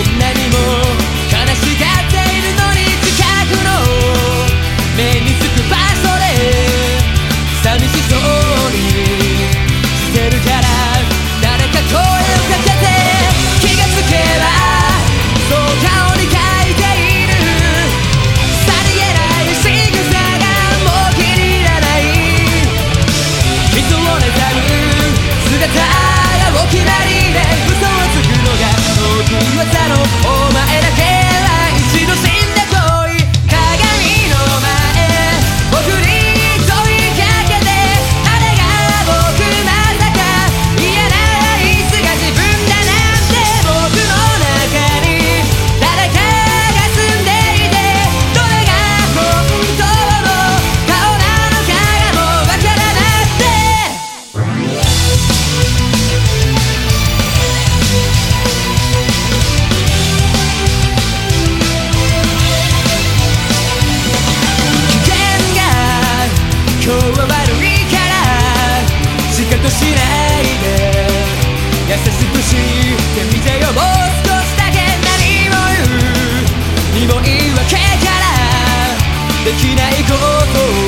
old. 優しくしてみてよ。もう少しだけ何を言う。にも言い訳からできないことを